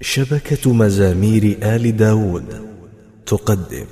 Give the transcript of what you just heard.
شبكة مزامير آل داود تقدم.